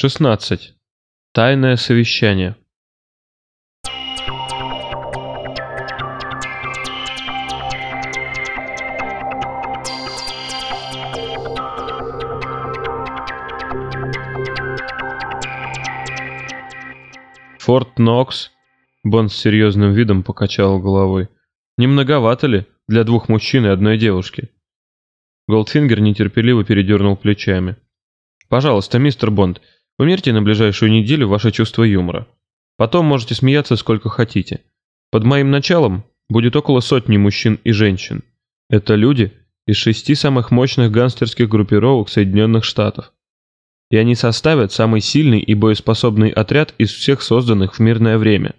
16. Тайное совещание. Форт Нокс. Бонд с серьезным видом покачал головой. Не многовато ли для двух мужчин и одной девушки? Голдфингер нетерпеливо передернул плечами. «Пожалуйста, мистер Бонд, умерьте на ближайшую неделю ваше чувство юмора. Потом можете смеяться сколько хотите. Под моим началом будет около сотни мужчин и женщин. Это люди из шести самых мощных гангстерских группировок Соединенных Штатов и они составят самый сильный и боеспособный отряд из всех созданных в мирное время.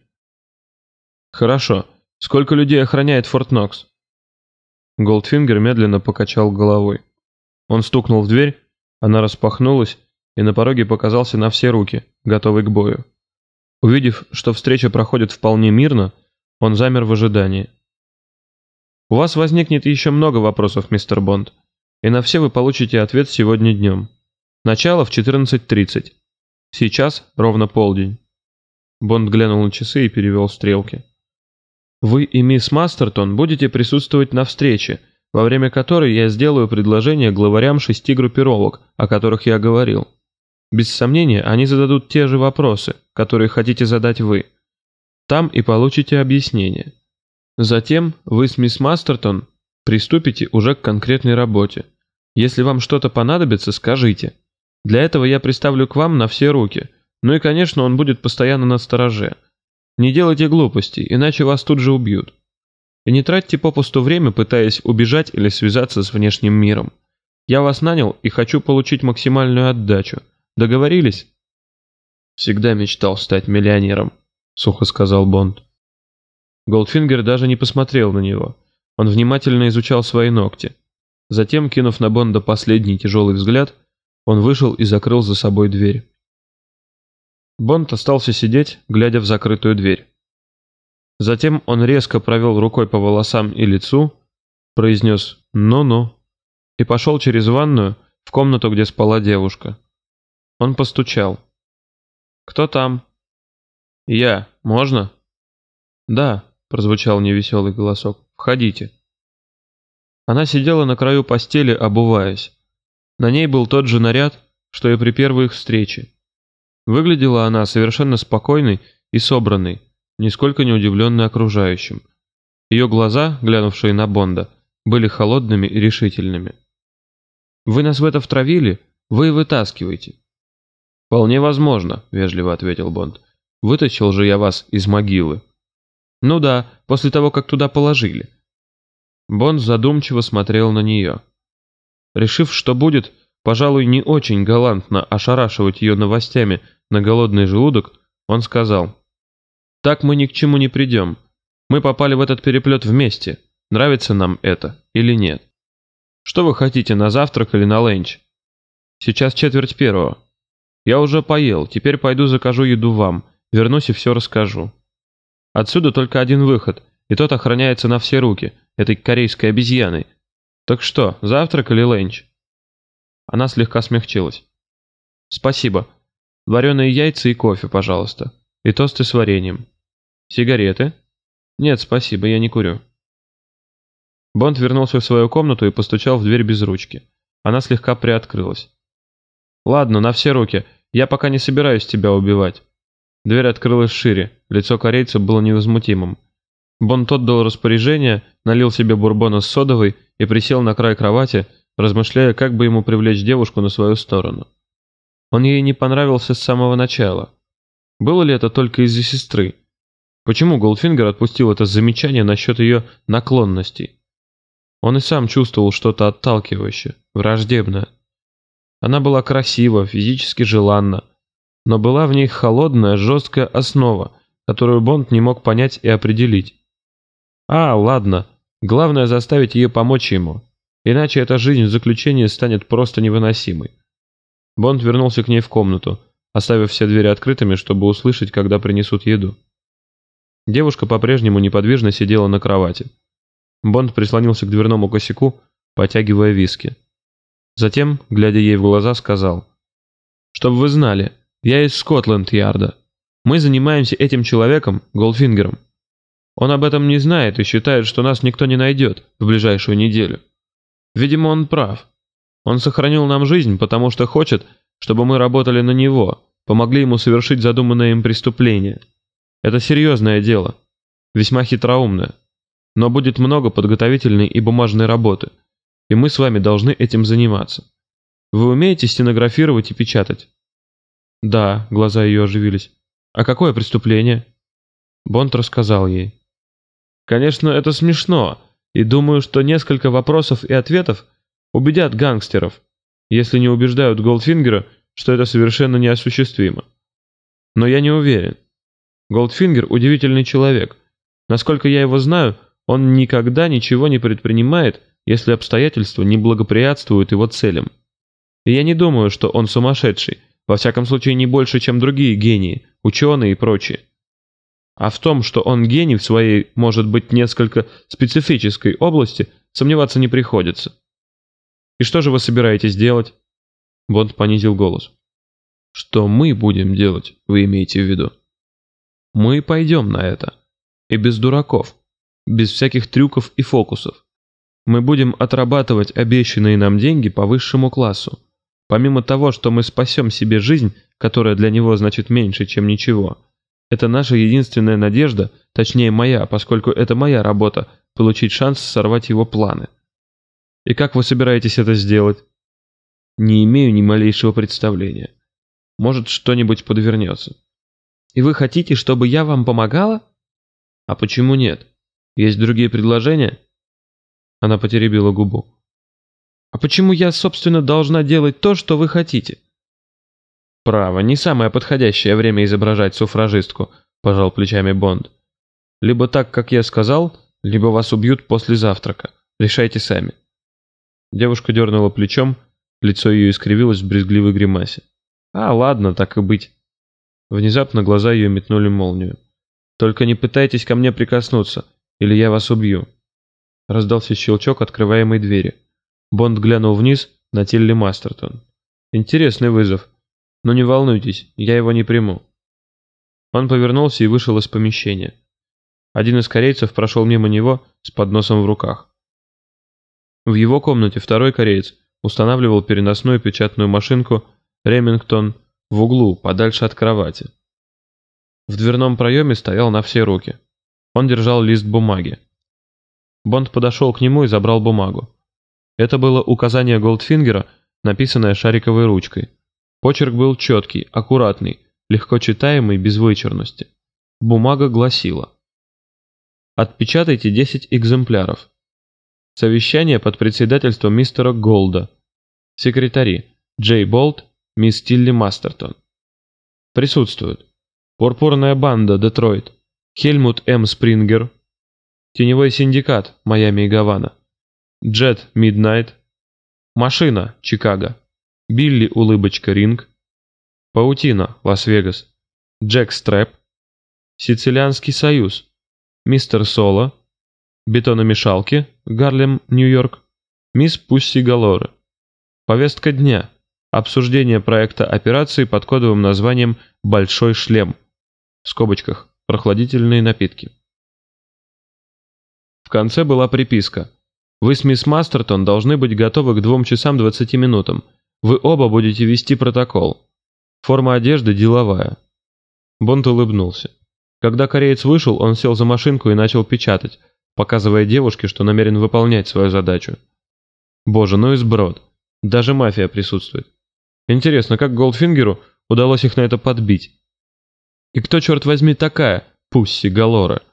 Хорошо. Сколько людей охраняет Форт Нокс? Голдфингер медленно покачал головой. Он стукнул в дверь, она распахнулась, и на пороге показался на все руки, готовый к бою. Увидев, что встреча проходит вполне мирно, он замер в ожидании. «У вас возникнет еще много вопросов, мистер Бонд, и на все вы получите ответ сегодня днем. Начало в 14.30. Сейчас ровно полдень. Бонд глянул на часы и перевел стрелки. Вы и мисс Мастертон будете присутствовать на встрече, во время которой я сделаю предложение главарям шести группировок, о которых я говорил. Без сомнения, они зададут те же вопросы, которые хотите задать вы. Там и получите объяснение. Затем вы с мисс Мастертон приступите уже к конкретной работе. Если вам что-то понадобится, скажите. Для этого я приставлю к вам на все руки. Ну и, конечно, он будет постоянно настороже. Не делайте глупостей, иначе вас тут же убьют. И не тратьте попусту время, пытаясь убежать или связаться с внешним миром. Я вас нанял и хочу получить максимальную отдачу. Договорились? Всегда мечтал стать миллионером, сухо сказал Бонд. Голдфингер даже не посмотрел на него. Он внимательно изучал свои ногти. Затем, кинув на Бонда последний тяжелый взгляд, он вышел и закрыл за собой дверь. Бонд остался сидеть, глядя в закрытую дверь. Затем он резко провел рукой по волосам и лицу, произнес «ну-ну» и пошел через ванную в комнату, где спала девушка. Он постучал. «Кто там?» «Я. Можно?» «Да», — прозвучал невеселый голосок. «Входите». Она сидела на краю постели, обуваясь. На ней был тот же наряд, что и при первой их встрече. Выглядела она совершенно спокойной и собранной, нисколько не удивленной окружающим. Ее глаза, глянувшие на Бонда, были холодными и решительными. «Вы нас в это втравили? Вы и вытаскиваете». «Вполне возможно», — вежливо ответил Бонд. «Вытащил же я вас из могилы». «Ну да, после того, как туда положили». Бонд задумчиво смотрел на нее. Решив, что будет, пожалуй, не очень галантно ошарашивать ее новостями на голодный желудок, он сказал, «Так мы ни к чему не придем. Мы попали в этот переплет вместе. Нравится нам это или нет? Что вы хотите, на завтрак или на ленч? Сейчас четверть первого. Я уже поел, теперь пойду закажу еду вам, вернусь и все расскажу. Отсюда только один выход, и тот охраняется на все руки, этой корейской обезьяной, «Так что, завтрак или ленч?» Она слегка смягчилась. «Спасибо. Вареные яйца и кофе, пожалуйста. И тосты с вареньем. Сигареты?» «Нет, спасибо, я не курю». Бонд вернулся в свою комнату и постучал в дверь без ручки. Она слегка приоткрылась. «Ладно, на все руки. Я пока не собираюсь тебя убивать». Дверь открылась шире, лицо корейца было невозмутимым. Бонд отдал распоряжение, налил себе бурбона с содовой и присел на край кровати, размышляя, как бы ему привлечь девушку на свою сторону. Он ей не понравился с самого начала. Было ли это только из-за сестры? Почему Голдфингер отпустил это замечание насчет ее наклонностей? Он и сам чувствовал что-то отталкивающее, враждебное. Она была красива, физически желанна, но была в ней холодная, жесткая основа, которую Бонд не мог понять и определить. А, ладно, Главное заставить ее помочь ему, иначе эта жизнь в заключении станет просто невыносимой. Бонд вернулся к ней в комнату, оставив все двери открытыми, чтобы услышать, когда принесут еду. Девушка по-прежнему неподвижно сидела на кровати. Бонд прислонился к дверному косяку, потягивая виски. Затем, глядя ей в глаза, сказал, «Чтобы вы знали, Я из Скотланд-Ярда. Мы занимаемся этим человеком, Голфингером. Он об этом не знает и считает, что нас никто не найдет в ближайшую неделю. Видимо, он прав. Он сохранил нам жизнь, потому что хочет, чтобы мы работали на него, помогли ему совершить задуманное им преступление. Это серьезное дело, весьма хитроумное. Но будет много подготовительной и бумажной работы, и мы с вами должны этим заниматься. Вы умеете стенографировать и печатать? Да, глаза ее оживились. А какое преступление? Бонд рассказал ей. Конечно, это смешно, и думаю, что несколько вопросов и ответов убедят гангстеров, если не убеждают Голдфингера, что это совершенно неосуществимо. Но я не уверен. Голдфингер удивительный человек. Насколько я его знаю, он никогда ничего не предпринимает, если обстоятельства не благоприятствуют его целям. И я не думаю, что он сумасшедший, во всяком случае не больше, чем другие гении, ученые и прочие. А в том, что он гений в своей, может быть, несколько специфической области, сомневаться не приходится. И что же вы собираетесь делать? Бонд понизил голос. Что мы будем делать, вы имеете в виду? Мы пойдем на это. И без дураков. Без всяких трюков и фокусов. Мы будем отрабатывать обещанные нам деньги по высшему классу. Помимо того, что мы спасем себе жизнь, которая для него значит меньше, чем ничего. Это наша единственная надежда, точнее моя, поскольку это моя работа, получить шанс сорвать его планы. И как вы собираетесь это сделать? Не имею ни малейшего представления. Может, что-нибудь подвернется. И вы хотите, чтобы я вам помогала? А почему нет? Есть другие предложения? Она потеребила губу. А почему я, собственно, должна делать то, что вы хотите? Право, не самое подходящее время изображать суфражистку, пожал плечами Бонд. Либо так, как я сказал, либо вас убьют после завтрака. Решайте сами. Девушка дернула плечом, лицо ее искривилось в брезгливой гримасе. А, ладно, так и быть. Внезапно глаза ее метнули молнию. «Только не пытайтесь ко мне прикоснуться, или я вас убью». Раздался щелчок открываемой двери. Бонд глянул вниз на Тилли Мастертон. «Интересный вызов. Но не волнуйтесь, я его не приму». Он повернулся и вышел из помещения. Один из корейцев прошел мимо него с подносом в руках. В его комнате второй кореец устанавливал переносную печатную машинку Ремингтон в углу, подальше от кровати. В дверном проеме стоял на все руки. Он держал лист бумаги. Бонд подошел к нему и забрал бумагу. Это было указание Голдфингера, написанное шариковой ручкой. Почерк был четкий, аккуратный, легко читаемый, без вычурности. Бумага гласила. Отпечатайте 10 экземпляров. Совещание под председательством мистера Голда. Секретари Джей Болт мисс Тилли Мастертон. Присутствуют. Пурпурная банда, Детройт. Хельмут М. Спрингер. Теневой синдикат, Майами и Гавана. Джед Миднайт. Машина, Чикаго. Билли, Улыбочка, Ринг. Паутина, Лас-Вегас. Джек Стрэп. Сицилианский союз. Мистер Соло. Бетономешалки, Гарлем, Нью-Йорк. Мисс Пусси Галора. Повестка дня. Обсуждение проекта операции под кодовым названием «Большой шлем». В скобочках. Прохладительные напитки. В конце была приписка. Вы с мисс Мастертон должны быть готовы к двум часам 20 минутам. Вы оба будете вести протокол. Форма одежды деловая. Бонд улыбнулся. Когда кореец вышел, он сел за машинку и начал печатать, показывая девушке, что намерен выполнять свою задачу. Боже, ну и сброд. Даже мафия присутствует. Интересно, как Голдфингеру удалось их на это подбить? И кто, черт возьми, такая Пусси Галора?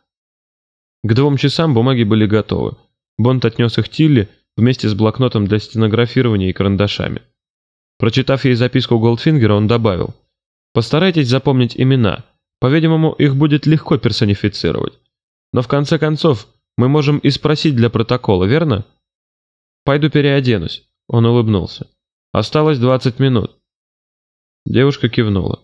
К двум часам бумаги были готовы. Бонд отнес их Тилли вместе с блокнотом для стенографирования и карандашами. Прочитав ей записку Голдфингера, он добавил. «Постарайтесь запомнить имена. По-видимому, их будет легко персонифицировать. Но в конце концов, мы можем и спросить для протокола, верно?» «Пойду переоденусь», — он улыбнулся. Осталось 20 минут. Девушка кивнула.